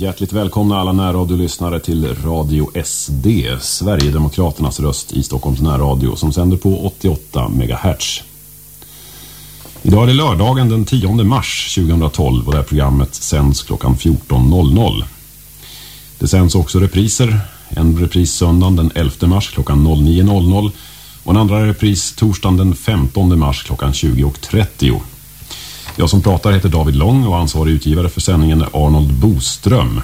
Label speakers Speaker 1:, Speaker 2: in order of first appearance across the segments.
Speaker 1: Hjärtligt välkomna alla närradiolyssnare till Radio SD, Sverigedemokraternas röst i Stockholms närradio som sänder på 88 MHz. Idag är det lördagen den 10 mars 2012 och det här programmet sänds klockan 14.00. Det sänds också repriser. En repris söndagen den 11 mars klockan 09.00 och en andra repris torsdagen den 15 mars klockan 20.30. Jag som pratar heter David Lång och ansvarig utgivare för sändningen är Arnold Boström.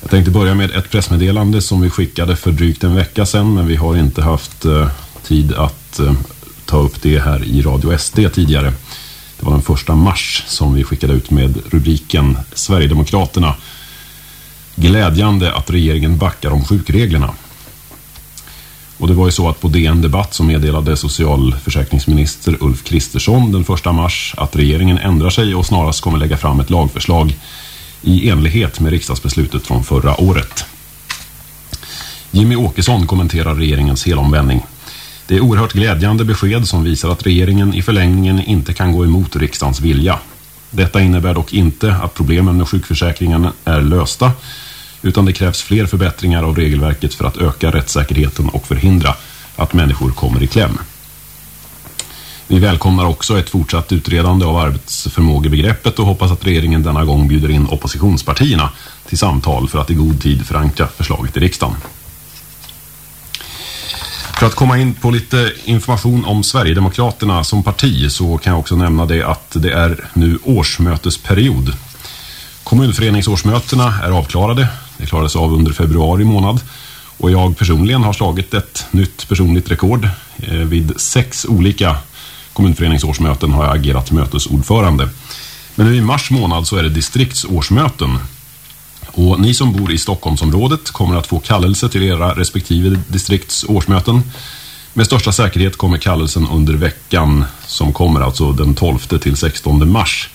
Speaker 1: Jag tänkte börja med ett pressmeddelande som vi skickade för drygt en vecka sedan men vi har inte haft eh, tid att eh, ta upp det här i Radio SD tidigare. Det var den första mars som vi skickade ut med rubriken Sverigedemokraterna. Glädjande att regeringen backar om sjukreglerna. Och det var ju så att på DN Debatt så meddelade socialförsäkringsminister Ulf Kristersson den 1 mars att regeringen ändrar sig och snarast kommer lägga fram ett lagförslag i enlighet med riksdagsbeslutet från förra året. Jimmy Åkesson kommenterar regeringens helomvändning. Det är oerhört glädjande besked som visar att regeringen i förlängningen inte kan gå emot riksdagens vilja. Detta innebär dock inte att problemen med sjukförsäkringen är lösta utan det krävs fler förbättringar av regelverket för att öka rättssäkerheten och förhindra att människor kommer i kläm. Vi välkomnar också ett fortsatt utredande av arbetsförmågebegreppet och hoppas att regeringen denna gång bjuder in oppositionspartierna till samtal för att i god tid förankra förslaget i riksdagen. För att komma in på lite information om Sverigedemokraterna som parti så kan jag också nämna det att det är nu årsmötesperiod. Kommunföreningsårsmötena är avklarade. Det klarades av under februari månad. Och jag personligen har slagit ett nytt personligt rekord. Eh, vid sex olika kommunföreningsårsmöten har jag agerat mötesordförande. Men nu i mars månad så är det distriktsårsmöten. Och ni som bor i Stockholmsområdet kommer att få kallelse till era respektive distriktsårsmöten. Med största säkerhet kommer kallelsen under veckan som kommer alltså den 12 till 16 mars.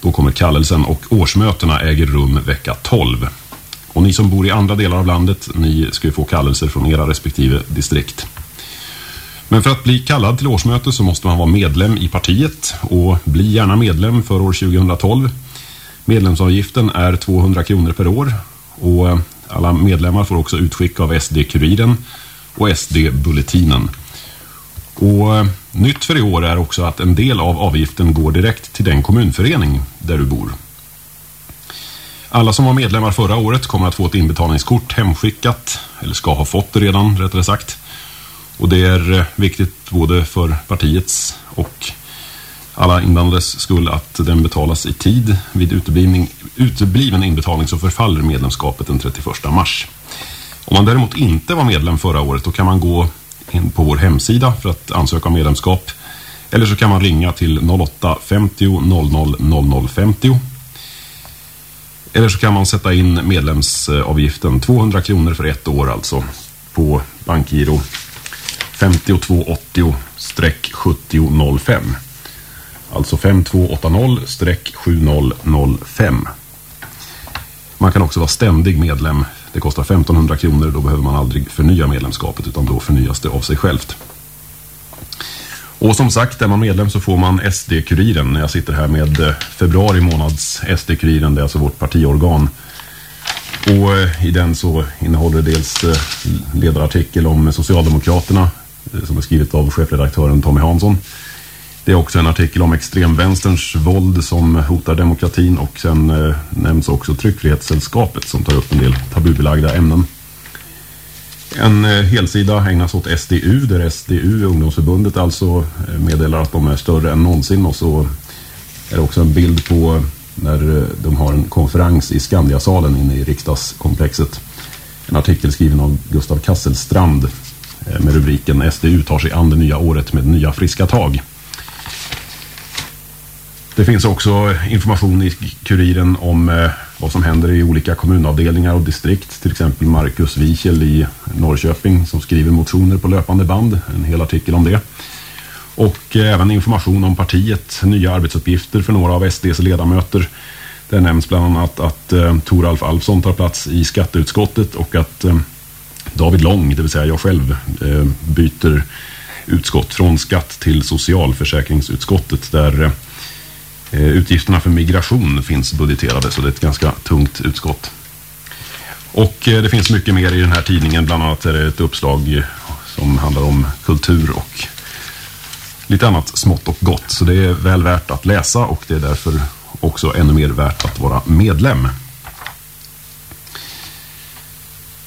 Speaker 1: Då kommer kallelsen och årsmötena äger rum vecka 12. Och ni som bor i andra delar av landet, ni ska ju få kallelser från era respektive distrikt. Men för att bli kallad till årsmöte så måste man vara medlem i partiet och bli gärna medlem för år 2012. Medlemsavgiften är 200 kronor per år och eh, alla medlemmar får också utskick av SD-kuriren och SD-bulletinen. Och eh, nytt för i år är också att en del av avgiften går direkt till den kommunförening där du bor. Alla som var medlemmar förra året kommer att få ett inbetalningskort hemskickat, eller ska ha fått det redan rättare sagt. Och det är eh, viktigt både för partiets och alla inblandades skull att den betalas i tid. Vid utebliven inbetalning så förfaller medlemskapet den 31 mars. Om man däremot inte var medlem förra året då kan man gå in på vår hemsida för att ansöka om medlemskap. Eller så kan man ringa till 08 50 00 00 50. Eller så kan man sätta in medlemsavgiften 200 kronor för ett år alltså på bankgiro 5280-7005. Alltså 5280-7005. Man kan också vara ständig medlem. Det kostar 1500 kronor. Då behöver man aldrig förnya medlemskapet utan då förnyas det av sig självt. Och som sagt, är man medlem så får man SD-kuriren. Jag sitter här med eh, februari månads SD-kuriren. Det är alltså vårt partiorgan. Och eh, i den så innehåller det dels eh, ledarartikel om Socialdemokraterna som är skrivet av chefredaktören Tommy Hansson. Det är också en artikel om extremvänsterns våld som hotar demokratin och sen eh, nämns också Tryckfrihetssällskapet som tar upp en del tabubelagda ämnen. En eh, helsida ägnas åt SDU där SDU, ungdomsförbundet, alltså eh, meddelar att de är större än någonsin och så är det också en bild på när eh, de har en konferens i Skandiasalen inne i riksdagskomplexet. En artikel skriven av Gustav Kasselstrand med rubriken SDU tar sig an det nya året med nya friska tag. Det finns också information i kuriren om vad som händer i olika kommunavdelningar och distrikt. Till exempel Marcus Wichel i Norrköping som skriver motioner på löpande band. En hel artikel om det. Och eh, även information om partiet, nya arbetsuppgifter för några av SDs ledamöter. Det nämns bland annat att eh, Toralf Alfsson tar plats i skatteutskottet och att eh, David Lång, det vill säga jag själv, eh, byter utskott från skatt till socialförsäkringsutskottet där Eh, Eh, utgifterna för migration finns budgeterade så det är ett ganska tungt utskott. Och eh, det finns mycket mer i den här tidningen. Bland annat är det ett uppslag eh, som handlar om kultur och lite annat smått och gott. Så det är väl värt att läsa och det är därför också ännu mer värt att vara medlem.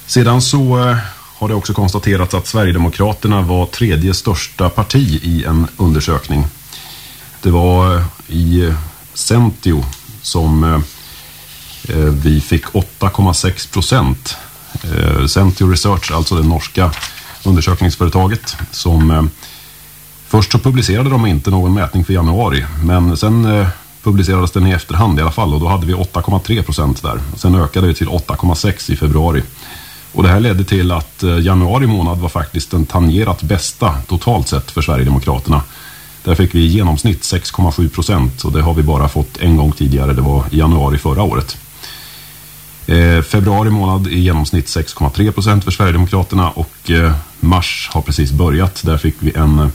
Speaker 1: Sedan så har det också konstaterats att Sverigedemokraterna var tredje största parti i en undersökning. Det var eh, i eh, Centio som eh, vi fick 8,6 procent. Centio Research, alltså det norska undersökningsföretaget som först så publicerade de inte någon mätning för januari men sen publicerades den i efterhand i alla fall och då hade vi 8,3 procent där. Sen ökade det till 8,6 i februari. Och det här ledde till att januari månad var faktiskt den tangerat bästa totalt sett för Sverigedemokraterna. Där fick vi i genomsnitt 6,7 procent och det har vi bara fått en gång tidigare, det var i januari förra året. Eh, februari månad i genomsnitt 6,3 procent för Sverigedemokraterna och eh, mars har precis börjat. Där fick vi en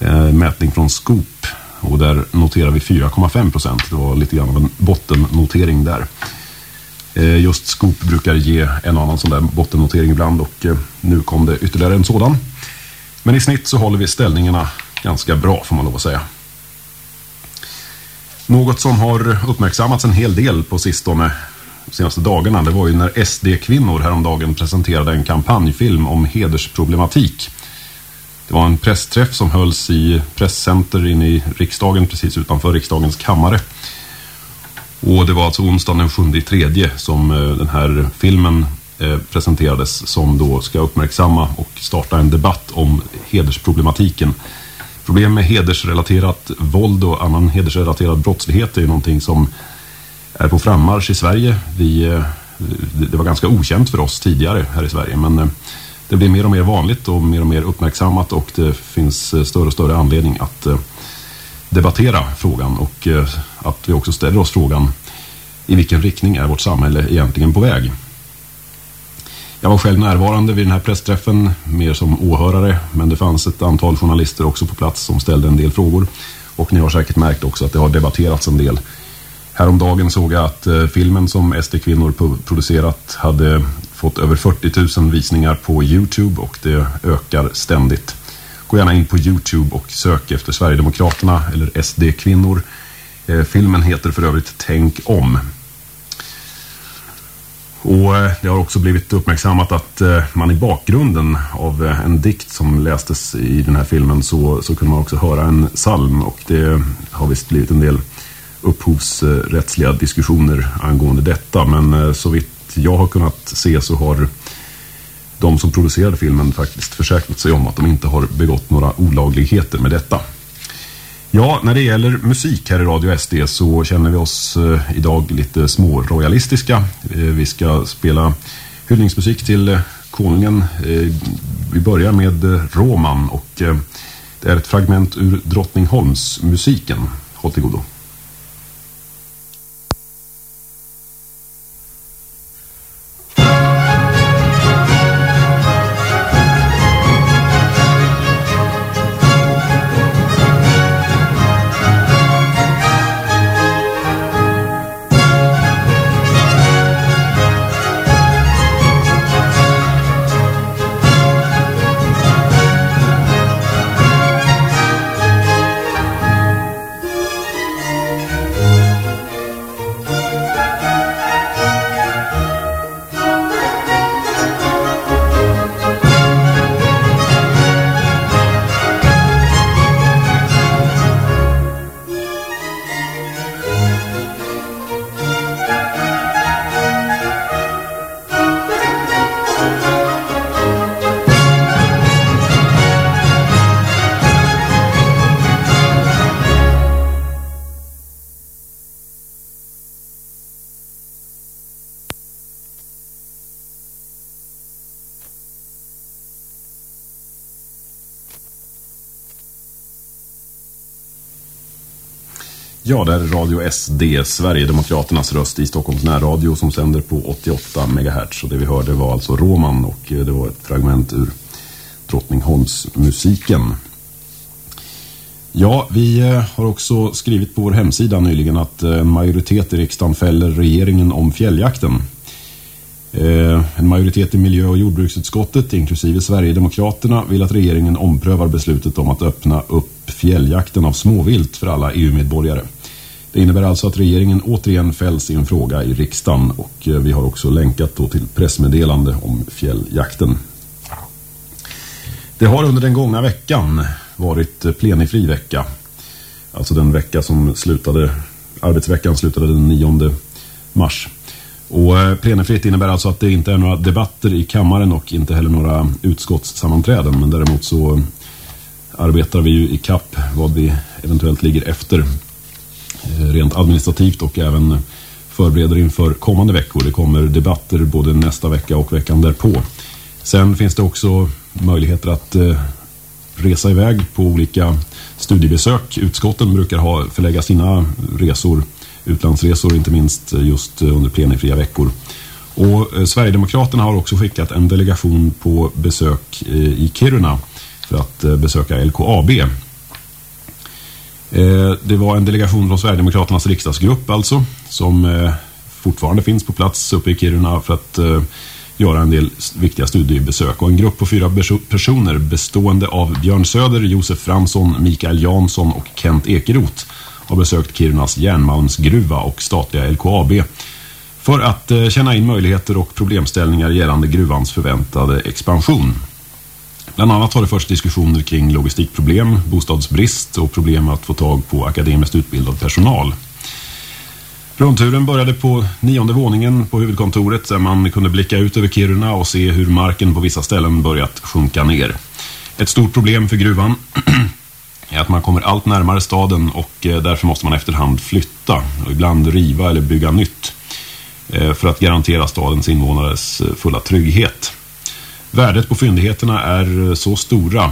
Speaker 1: eh, mätning från Scoop och där noterar vi 4,5 procent. Det var lite grann av en bottennotering där. Eh, just Scoop brukar ge en annan sån där bottennotering ibland och eh, nu kom det ytterligare en sådan. Men i snitt så håller vi ställningarna ganska bra får man lov att säga. Något som har uppmärksammats en hel del på sistone de senaste dagarna det var ju när SD-kvinnor häromdagen presenterade en kampanjfilm om hedersproblematik. Det var en pressträff som hölls i presscenter inne i riksdagen precis utanför riksdagens kammare. Och det var alltså onsdagen den 7 tredje som eh, den här filmen eh, presenterades som då ska uppmärksamma och starta en debatt om hedersproblematiken. Problem med hedersrelaterat våld och annan hedersrelaterad brottslighet är ju någonting som är på frammarsch i Sverige. Vi, eh, det var ganska okänt för oss tidigare här i Sverige men eh, det blir mer och mer vanligt och mer och mer uppmärksammat och det finns eh, större och större anledning att debattera frågan och att vi också ställer oss frågan i vilken riktning är vårt samhälle egentligen på väg. Jag var själv närvarande vid den här pressträffen, mer som åhörare, men det fanns ett antal journalister också på plats som ställde en del frågor. Och ni har säkert märkt också att det har debatterats en del. Häromdagen såg jag att eh, filmen som SD-kvinnor producerat hade fått över 40 000 visningar på Youtube och det ökar ständigt. Gå gärna in på Youtube och sök efter Sverigedemokraterna eller SD-kvinnor. Eh, filmen heter för övrigt Tänk om. Och eh, det har också blivit uppmärksammat att eh, man i bakgrunden av eh, en dikt som lästes i den här filmen så, så kunde man också höra en psalm och det har visst blivit en del upphovsrättsliga diskussioner angående detta men så vitt jag har kunnat se så har de som producerade filmen faktiskt försäkrat sig om att de inte har begått några olagligheter med detta. Ja, när det gäller musik här i Radio SD så känner vi oss eh, idag lite småroyalistiska. Eh, vi ska spela hyllningsmusik till eh, konungen. Eh, vi börjar med Roman och det är ett fragment ur Drottningholms musiken. Håll till godo. Ja, det är Radio SD, Sverigedemokraternas röst i Stockholms närradio som sänder på 88 MHz. Och det vi hörde var alltså Roman och eh, det var ett fragment ur Drottningholmsmusiken. Ja, vi eh, har också skrivit på vår hemsida nyligen att eh, en majoritet i riksdagen fäller regeringen om fjälljakten. En majoritet i miljö- och jordbruksutskottet, inklusive Sverigedemokraterna, vill att regeringen omprövar beslutet om att öppna upp fjälljakten av småvilt för alla EU-medborgare. Det innebär alltså att regeringen återigen fälls i en fråga i riksdagen och eh, vi har också länkat då till pressmeddelande om fjälljakten. Det har under den gångna veckan varit eh, plenifri vecka. Alltså den vecka som slutade, arbetsveckan slutade den 9 mars. Och eh, plenifritt innebär alltså att det inte är några debatter i kammaren och inte heller några utskottssammanträden. Men däremot så arbetar vi ju i kapp vad vi eventuellt ligger efter rent administrativt och även förbereder inför kommande veckor. Det kommer debatter både nästa vecka och veckan därpå. Sen finns det också möjligheter att eh, resa iväg på olika studiebesök. Utskotten brukar ha, förlägga sina resor, utlandsresor inte minst eh, just eh, under plenifria veckor. Och Sverigedemokraterna har också skickat en delegation på besök i Kiruna för att besöka LKAB. Eh, det var en delegation från Sverigedemokraternas riksdagsgrupp alltså som eh, fortfarande finns på plats uppe i Kiruna för att eh, göra en del viktiga studiebesök. Och en grupp på fyra personer bestående av Björn Söder, Josef Fransson, Mikael Jansson och Kent Ekeroth har besökt Kirunas järnmalmsgruva och statliga LKAB för att känna in möjligheter och problemställningar gällande gruvans förväntade expansion. Bland annat har det förts diskussioner kring logistikproblem, bostadsbrist och problem att få tag på akademiskt utbildad personal. Rundturen började på nionde våningen på huvudkontoret där man kunde blicka ut över Kiruna och se hur marken på vissa ställen börjat sjunka ner. Ett stort problem för gruvan är att man kommer allt närmare staden och eh, därför måste man efterhand flytta och ibland riva eller bygga nytt eh, för att garantera stadens invånares eh, fulla trygghet. Värdet på fyndigheterna är eh, så stora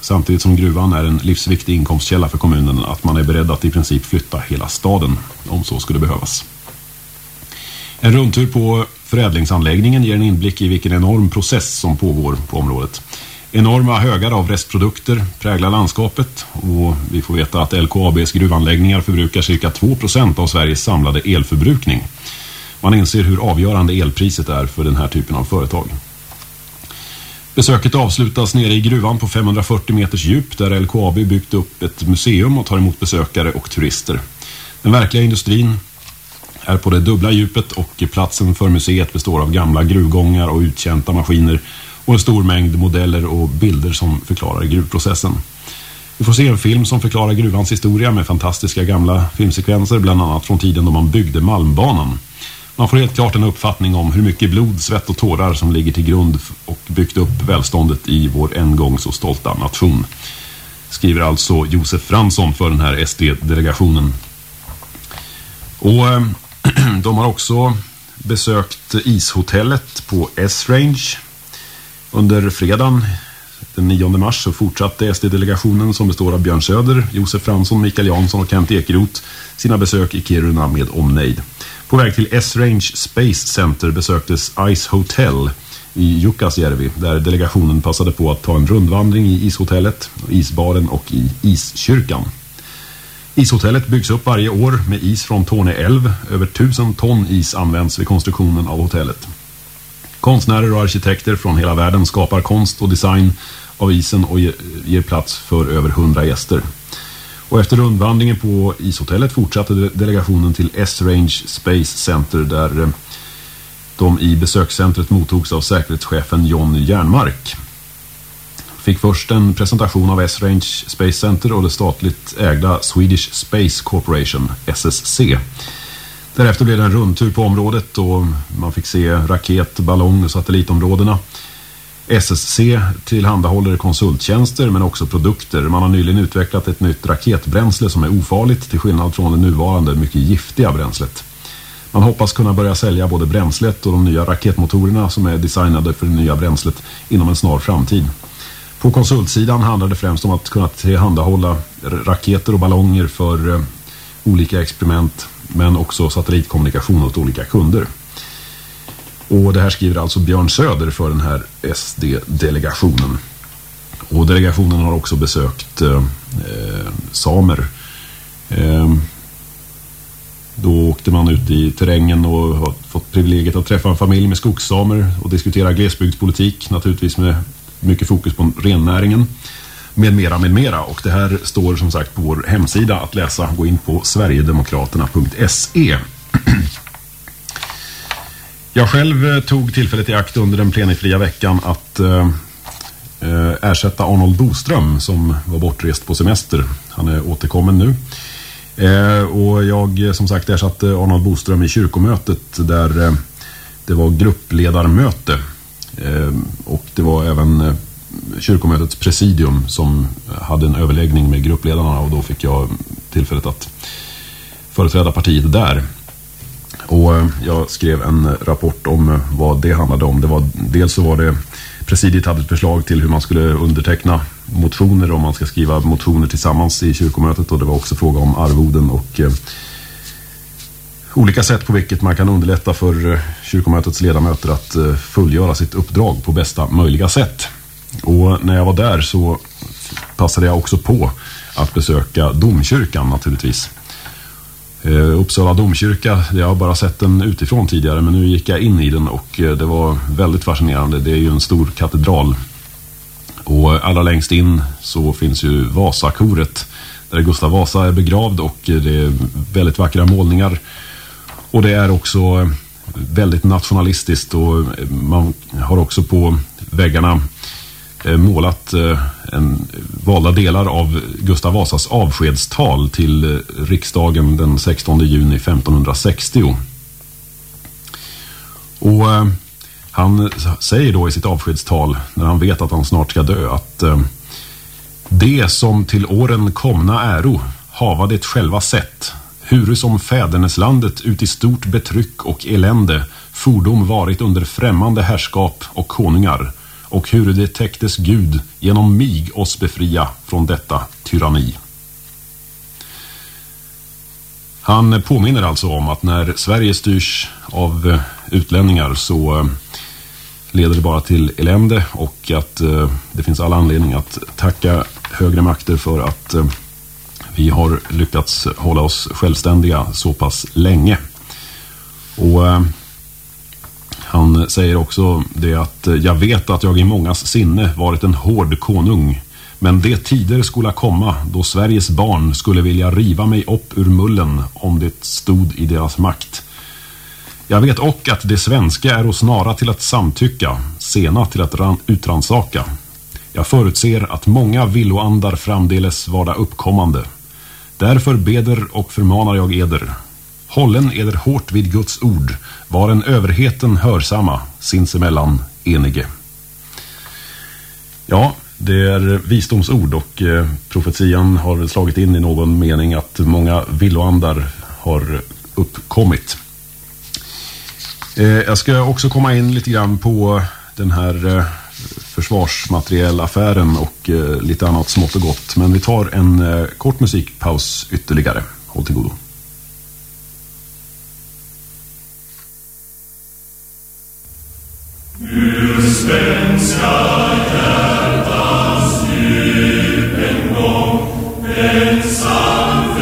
Speaker 1: samtidigt som gruvan är en livsviktig inkomstkälla för kommunen att man är beredd att i princip flytta hela staden om så skulle behövas. En rundtur på förädlingsanläggningen ger en inblick i vilken enorm process som pågår på området. Enorma högar av restprodukter präglar landskapet och vi får veta att LKABs gruvanläggningar förbrukar cirka 2% av Sveriges samlade elförbrukning. Man inser hur avgörande elpriset är för den här typen av företag. Besöket avslutas nere i gruvan på 540 meters djup där LKAB byggt upp ett museum och tar emot besökare och turister. Den verkliga industrin är på det dubbla djupet och platsen för museet består av gamla gruvgångar och utkänta maskiner och en stor mängd modeller och bilder som förklarar gruvprocessen. Vi får se en film som förklarar gruvans historia med fantastiska gamla filmsekvenser bland annat från tiden då man byggde Malmbanan. Man får helt klart en uppfattning om hur mycket blod, svett och tårar som ligger till grund och byggt upp välståndet i vår en gång så stolta nation. Skriver alltså Josef Fransson för den här SD-delegationen. Och de har också besökt ishotellet på S-Range. Under fredagen den 9 mars så fortsatte SD-delegationen som består av Björn Söder, Josef Fransson, Mikael Jansson och Kent Ekeroth sina besök i Kiruna med omnejd. På väg till S-Range Space Center besöktes Ice Hotel i Jukkasjärvi där delegationen passade på att ta en rundvandring i ishotellet, isbaren och i iskyrkan. Ishotellet byggs upp varje år med is från Torne älv. Över tusen ton is används vid konstruktionen av hotellet. Konstnärer och arkitekter från hela världen skapar konst och design av isen och ger plats för över hundra gäster. Och efter rundvandringen på ishotellet fortsatte delegationen till S-Range Space Center där eh, de i besökscentret mottogs av säkerhetschefen John Järnmark. Fick först en presentation av S-Range Space Center och det statligt ägda Swedish Space Corporation, SSC. Därefter blev det en rundtur på området och man fick se raket-, ballong- och satellitområdena. SSC tillhandahåller konsulttjänster men också produkter. Man har nyligen utvecklat ett nytt raketbränsle som är ofarligt till skillnad från det nuvarande mycket giftiga bränslet. Man hoppas kunna börja sälja både bränslet och de nya raketmotorerna som är designade för det nya bränslet inom en snar framtid. På konsultsidan handlar det främst om att kunna tillhandahålla raketer och ballonger för eh, olika experiment men också satellitkommunikation åt olika kunder. Och det här skriver alltså Björn Söder för den här SD-delegationen. Och delegationen har också besökt eh, eh, samer. Eh, då åkte man ut i terrängen och har fått privilegiet att träffa en familj med skogssamer och diskutera glesbygdspolitik, naturligtvis med mycket fokus på rennäringen med mera, med mera. Och det här står som sagt på vår hemsida att läsa. Gå in på sverigedemokraterna.se. Jag själv eh, tog tillfället i akt under den plenifria veckan att eh, eh, ersätta Arnold Boström som var bortrest på semester. Han är återkommen nu. Eh, och jag eh, som sagt ersatte Arnold Boström i kyrkomötet där eh, det var gruppledarmöte. Eh, och det var även kyrkomötets presidium som hade en överläggning med gruppledarna och då fick jag tillfället att företräda partiet där. Och eh, jag skrev en rapport om eh, vad det handlade om. Det var, dels så var det presidiet hade ett förslag till hur man skulle underteckna motioner om man ska skriva motioner tillsammans i kyrkomötet och det var också fråga om arvoden och eh, olika sätt på vilket man kan underlätta för eh, kyrkomötets ledamöter att eh, fullgöra sitt uppdrag på bästa möjliga sätt. Och när jag var där så passade jag också på att besöka domkyrkan naturligtvis. Eh, Uppsala domkyrka, jag har bara sett den utifrån tidigare men nu gick jag in i den och eh, det var väldigt fascinerande. Det är ju en stor katedral. Och eh, allra längst in så finns ju Vasakoret där Gustav Vasa är begravd och eh, det är väldigt vackra målningar. Och det är också väldigt nationalistiskt och man har också på väggarna målat eh, en, valda delar av Gustav Vasas avskedstal till eh, riksdagen den 16 juni 1560. Och eh, han säger då i sitt avskedstal när han vet att han snart ska dö att eh, det som till åren komna äro hava det själva sett huru som fäderneslandet ut i stort betryck och elände fordom varit under främmande härskap och konungar och hur det täcktes Gud genom mig oss befria från detta tyranni. Han påminner alltså om att när Sverige styrs av eh, utlänningar så eh, leder det bara till elände och att eh, det finns alla anledning att tacka högre makter för att vi har lyckats hålla oss självständiga så pass länge. Och han säger också det att eh, jag vet att jag i mångas sinne varit en hård konung. Men det tider skulle komma då Sveriges barn skulle vilja riva mig upp ur mullen om det stod i deras makt. Jag vet och att det svenska är snara till att samtycka, sena till att utransaka. Jag förutser att många villoandar framdeles varda uppkommande. Därför beder och förmanar jag eder. Hållen eder hårt vid Guds ord, var en överheten hörsamma, sinsemellan enige. Ja, det är visdomsord och eh, profetian har slagit in i någon mening att många villoandar har uppkommit. Eh, jag ska också komma in lite grann på den här eh, försvarsmaterielaffären och lite annat smått och gott. Men vi tar en kort musikpaus ytterligare. Håll till godo.
Speaker 2: Pensam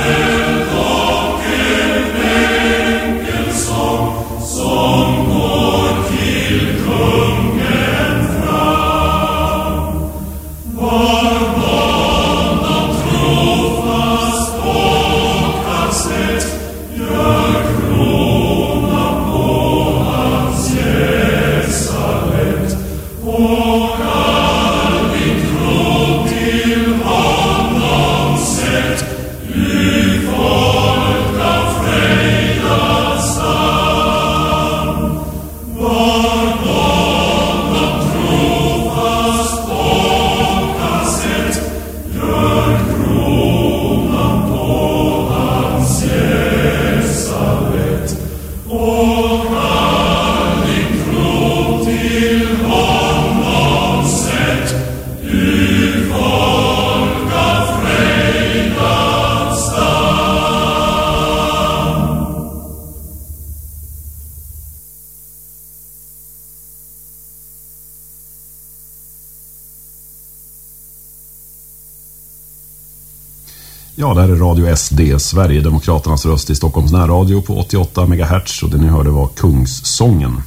Speaker 1: Ja, det här är Radio SD, Sverigedemokraternas röst i Stockholms närradio på 88 MHz och det ni hörde var Kungssången.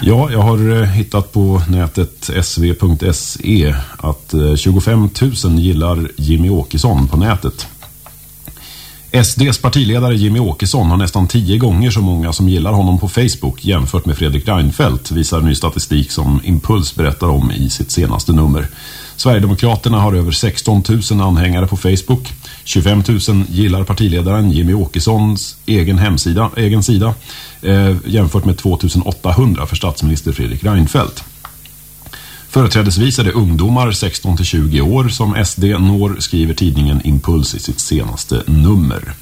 Speaker 1: Ja, jag har eh, hittat på nätet sv.se att eh, 25 000 gillar Jimmy Åkesson på nätet. SDs partiledare Jimmy Åkesson har nästan tio gånger så många som gillar honom på Facebook jämfört med Fredrik Reinfeldt visar ny statistik som Impuls berättar om i sitt senaste nummer. Sverigedemokraterna har över 16 000 anhängare på Facebook. 25 000 gillar partiledaren Jimmy Åkessons egen hemsida, egen sida eh, jämfört med 2 800 för statsminister Fredrik Reinfeldt. Företrädesvis är det ungdomar 16 till 20 år som SD når, skriver tidningen Impuls i sitt senaste nummer.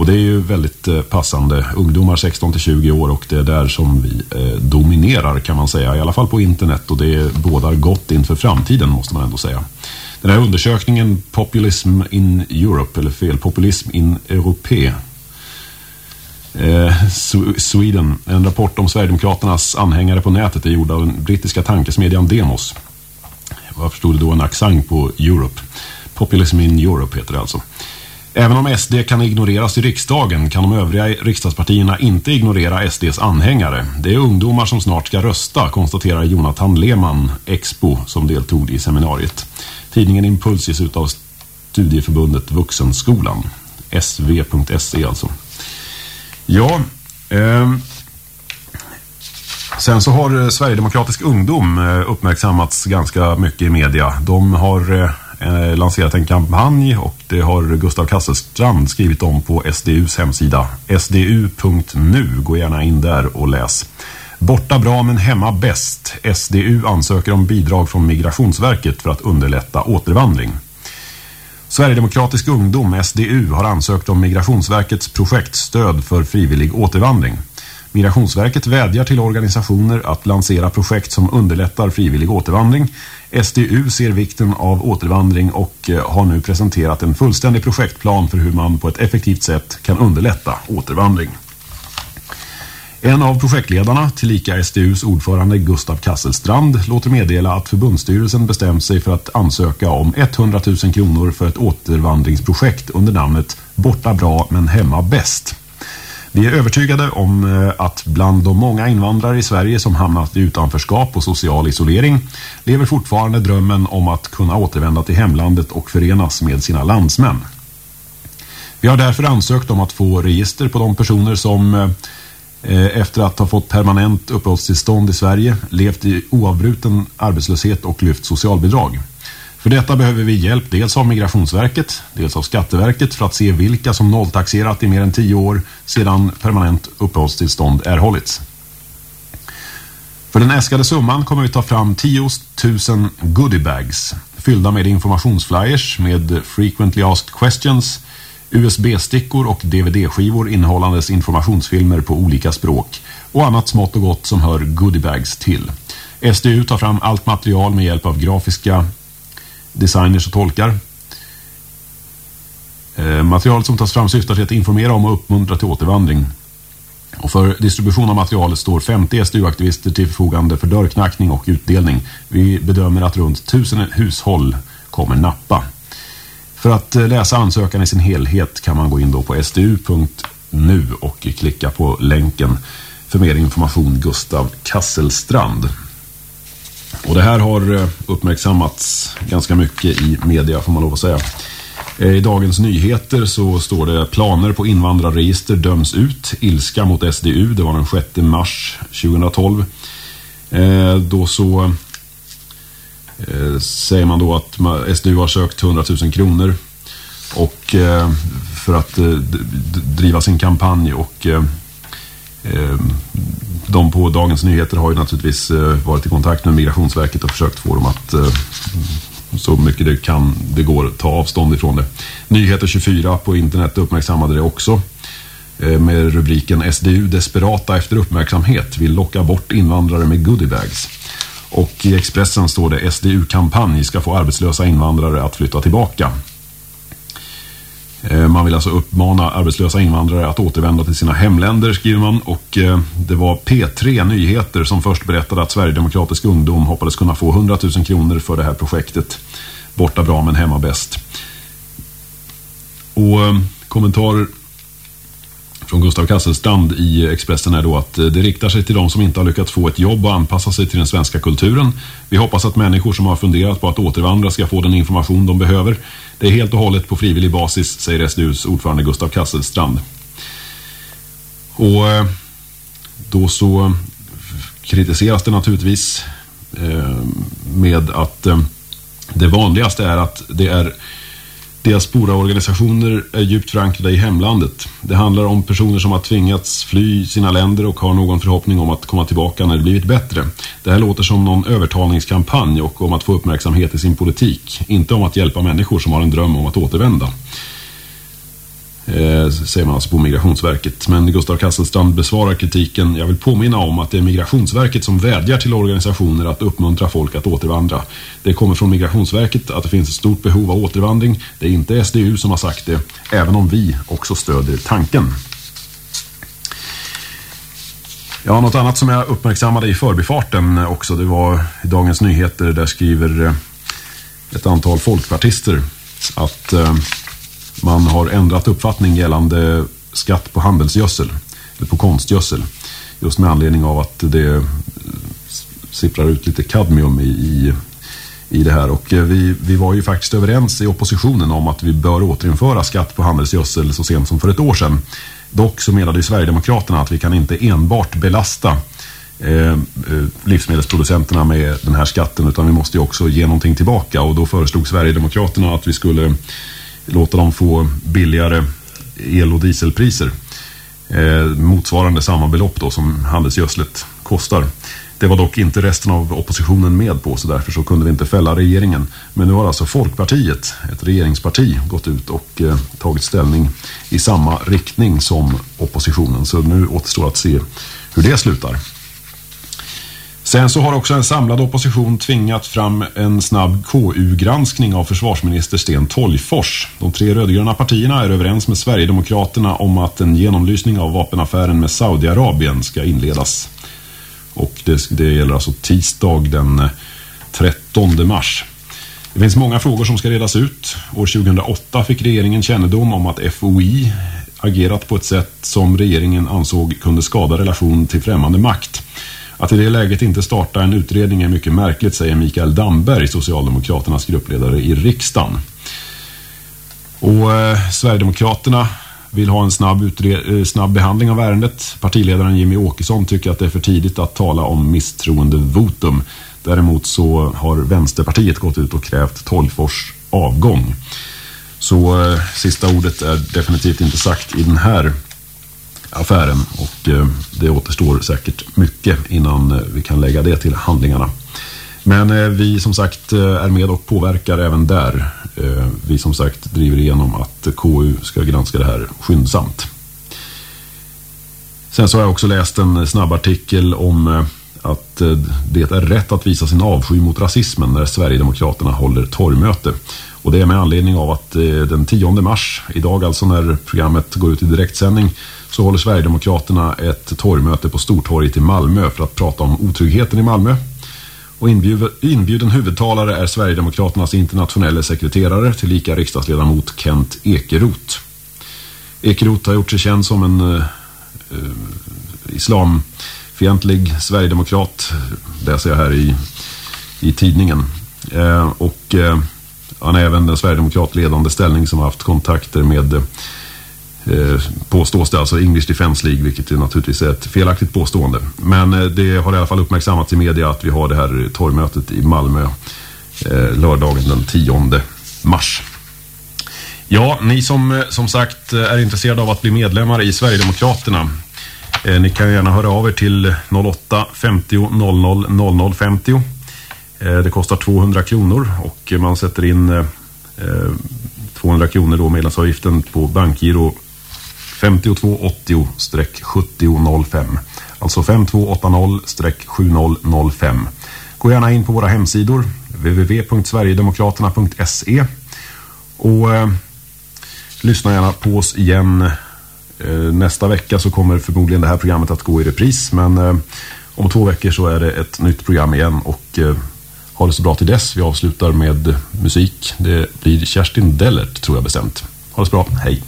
Speaker 1: Och det är ju väldigt eh, passande. Ungdomar 16 till 20 år och det är där som vi eh, dominerar kan man säga. I alla fall på internet och det bådar gott inför framtiden måste man ändå säga. Den här undersökningen Populism in Europe, eller fel, Populism in Europe eh, Sweden. En rapport om Sverigedemokraternas anhängare på nätet är gjord av den brittiska tankesmedjan Demos. Jag förstod det då en accent på Europe. Populism in Europe heter det alltså. Även om SD kan ignoreras i riksdagen kan de övriga riksdagspartierna inte ignorera SDs anhängare. Det är ungdomar som snart ska rösta, konstaterar Jonathan Lehmann, Expo, som deltog i seminariet. Tidningen Impuls ges ut av Studieförbundet Vuxenskolan. sv.se alltså. Ja, eh, sen så har eh, Sverigedemokratisk ungdom eh, uppmärksammats ganska mycket i media. De har eh, eh, lanserat en kampanj och det har Gustav Kasselstrand skrivit om på SDUs hemsida. sdu.nu, gå gärna in där och läs. Borta bra men hemma bäst. SDU ansöker om bidrag från Migrationsverket för att underlätta återvandring. Sverigedemokratisk ungdom, SDU, har ansökt om Migrationsverkets projektstöd för frivillig återvandring. Migrationsverket vädjar till organisationer att lansera projekt som underlättar frivillig återvandring. SDU ser vikten av återvandring och eh, har nu presenterat en fullständig projektplan för hur man på ett effektivt sätt kan underlätta återvandring. En av projektledarna, tillika SDUs ordförande Gustav Kasselstrand, låter meddela att förbundsstyrelsen bestämt sig för att ansöka om 100 000 kronor för ett återvandringsprojekt under namnet Borta bra men hemma bäst. Vi är övertygade om eh, att bland de många invandrare i Sverige som hamnat i utanförskap och social isolering lever fortfarande drömmen om att kunna återvända till hemlandet och förenas med sina landsmän. Vi har därför ansökt om att få register på de personer som eh, efter att ha fått permanent uppehållstillstånd i Sverige levt i oavbruten arbetslöshet och lyft socialbidrag. För detta behöver vi hjälp dels av Migrationsverket, dels av Skatteverket för att se vilka som nolltaxerat i mer än tio år sedan permanent uppehållstillstånd erhållits. För den äskade summan kommer vi ta fram 10 000 goodiebags fyllda med informationsflyers med frequently asked questions, USB-stickor och DVD-skivor innehållandes informationsfilmer på olika språk och annat smått och gott som hör goodiebags till. SDU tar fram allt material med hjälp av grafiska designers och tolkar. Eh, materialet som tas fram syftar till att informera om och uppmuntra till återvandring. Och för distribution av materialet står 50 SDU-aktivister till förfogande för dörrknackning och utdelning. Vi bedömer att runt 1000 hushåll kommer nappa. För att eh, läsa ansökan i sin helhet kan man gå in då på sdu.nu och klicka på länken för mer information Gustav Kasselstrand. Och det här har eh, uppmärksammats ganska mycket i media får man lov att säga. Eh, I Dagens Nyheter så står det planer på invandrarregister döms ut. Ilska mot SDU, det var den 6 mars 2012. Eh, då så säger man då att SDU har sökt 100 000 kronor och för att driva sin kampanj och de på Dagens Nyheter har ju naturligtvis eh, varit i kontakt med Migrationsverket och försökt få dem att eh, så mycket det kan det går ta avstånd ifrån det. Nyheter 24 på internet uppmärksammade det också eh, med rubriken SDU desperata efter uppmärksamhet vill locka bort invandrare med goodiebags. Och i Expressen står det SDU-kampanj ska få arbetslösa invandrare att flytta tillbaka. Eh, man vill alltså uppmana arbetslösa invandrare att återvända till sina hemländer, skriver man. Och eh, det var P3 Nyheter som först berättade att Sverigedemokratisk ungdom hoppades kunna få 100 000 kronor för det här projektet. Borta bra men hemma bäst. Och eh, kommentarer från Gustav Kasselstrand i Expressen är då att eh, det riktar sig till de som inte har lyckats få ett jobb och anpassa sig till den svenska kulturen. Vi hoppas att människor som har funderat på att återvandra ska få den information de behöver. Det är helt och hållet på frivillig basis, säger SDUs ordförande Gustav Kasselstrand. Och eh, då så kritiseras det naturligtvis eh, med att det vanligaste är att det är Diasporaorganisationer är djupt förankrade i hemlandet. Det handlar om personer som har tvingats fly sina länder och har någon förhoppning om att komma tillbaka när det blivit bättre. Det här låter som någon övertalningskampanj och om att få uppmärksamhet i sin politik. Inte om att hjälpa människor som har en dröm om att återvända Eh, säger man alltså på Migrationsverket. Men Gustav Kasselstrand besvarar kritiken. Jag vill påminna om att det är Migrationsverket som vädjar till organisationer att uppmuntra folk att återvandra. Det kommer från Migrationsverket att det finns ett stort behov av återvandring. Det är inte SDU som har sagt det, även om vi också stöder tanken. Ja, något annat som jag uppmärksammade i förbifarten också, det var i Dagens Nyheter, där skriver eh, ett antal folkpartister att eh, man har ändrat uppfattning gällande skatt på handelsgödsel, eller på konstgödsel. Just med anledning av att det sipprar ut lite kadmium i, i, i det här. Och eh, vi, vi var ju faktiskt överens i oppositionen om att vi bör återinföra skatt på handelsgödsel så sent som för ett år sedan. Dock så menade ju Sverigedemokraterna att vi kan inte enbart belasta eh, eh livsmedelsproducenterna med den här skatten utan vi måste ju också ge någonting tillbaka och då föreslog Sverigedemokraterna att vi skulle låta dem få billigare el- och dieselpriser. Eh, motsvarande samma belopp då som handelsgödslet kostar. Det var dock inte resten av oppositionen med på så därför så kunde vi inte fälla regeringen. Men nu har alltså Folkpartiet, ett regeringsparti, gått ut och eh, tagit ställning i samma riktning som oppositionen. Så nu återstår att se hur det slutar. Sen så har också en samlad opposition tvingat fram en snabb KU-granskning av försvarsminister Sten Tolgfors. De tre rödgröna partierna är överens med Sverigedemokraterna om att en genomlysning av vapenaffären med Saudiarabien ska inledas. Och det, det gäller alltså tisdag den eh, 13 mars. Det finns många frågor som ska redas ut. År 2008 fick regeringen kännedom om att FOI agerat på ett sätt som regeringen ansåg kunde skada relation till främmande makt. Att i det läget inte starta en utredning är mycket märkligt, säger Mikael Damberg, Socialdemokraternas gruppledare i riksdagen. Och eh, Sverigedemokraterna vill ha en snabb, eh, snabb behandling av ärendet. Partiledaren Jimmy Åkesson tycker att det är för tidigt att tala om misstroendevotum. Däremot så har Vänsterpartiet gått ut och krävt Tolgfors avgång. Så eh, sista ordet är definitivt inte sagt i den här affären och eh, det återstår säkert mycket innan eh, vi kan lägga det till handlingarna. Men eh, vi som sagt är med och påverkar även där. Vi som sagt driver igenom att KU ska granska det här skyndsamt. Sen så har jag också läst en snabb artikel om att det är rätt att visa sin avsky mot rasismen när Sverigedemokraterna håller torgmöte. Och det är med anledning av att eh, den 10 mars, idag alltså när programmet går ut i direktsändning, så håller Sverigedemokraterna ett torgmöte på Stortorget i Malmö för att prata om otryggheten i Malmö. Och inbjuden huvudtalare är Sverigedemokraternas internationella sekreterare till lika riksdagsledamot Kent Ekeroth. Ekeroth har gjort sig känd som en uh, islamfientlig Sverigedemokrat, läser jag här i, i tidningen. Uh, och uh, han är även den Sverigedemokratledande ställning som har haft kontakter med Eh, påstås det alltså English Defence League, vilket ju naturligtvis är ett felaktigt påstående. Men eh, det har i alla fall uppmärksammats i media att vi har det här torgmötet i Malmö eh, lördagen den 10 mars. Ja, ni som eh, som sagt eh, är intresserade av att bli medlemmar i Sverigedemokraterna eh, ni kan gärna höra av er till 08 50 00 00 50. Eh, det kostar 200 kronor och man sätter in eh, eh, 200 kronor då medlemsavgiften på bankgiro 5280-7005. Alltså 5280-7005. Gå gärna in på våra hemsidor www.sverigedemokraterna.se och eh, lyssna gärna på oss igen. Eh, nästa vecka så kommer förmodligen det här programmet att gå i repris men eh, om två veckor så är det ett nytt program igen och eh, ha det så bra till dess. Vi avslutar med musik. Det blir Kerstin Dellert tror jag bestämt.
Speaker 3: Ha det så bra. Hej.